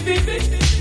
Beep beep.